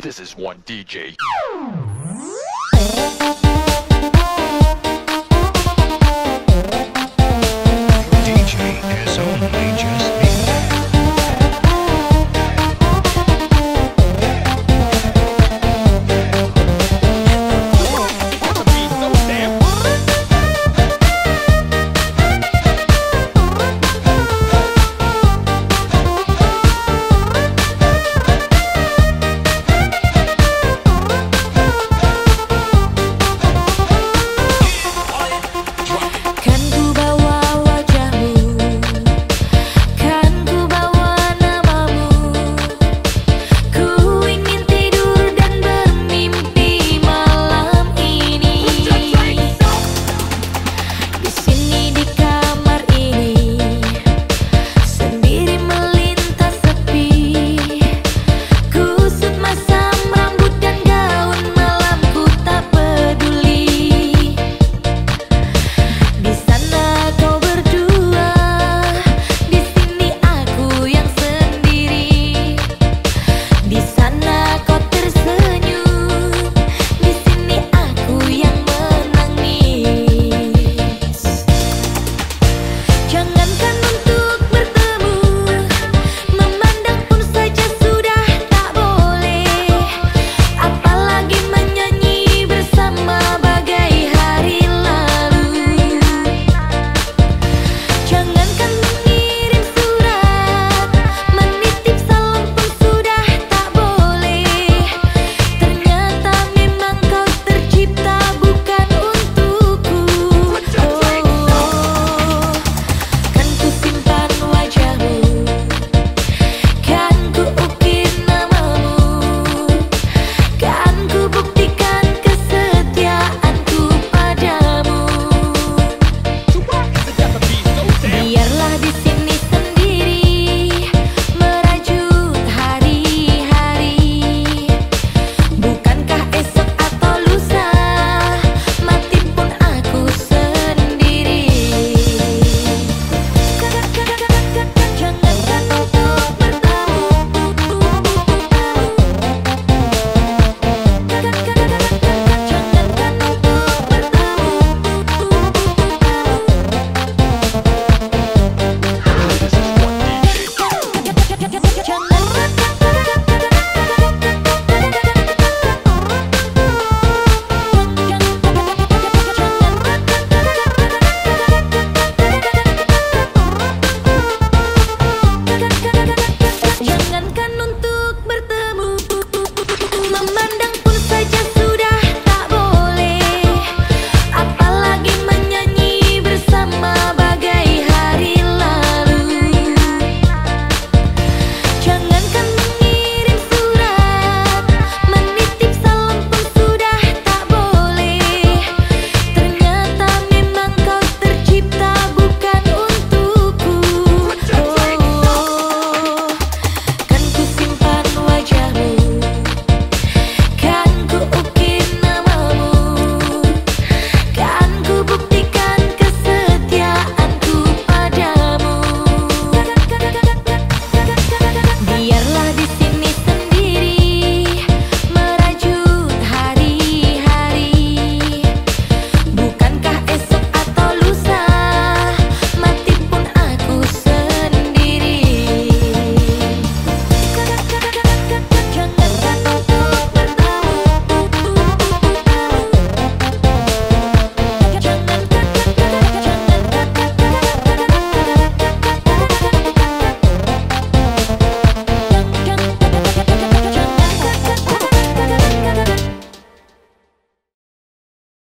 This is one DJ.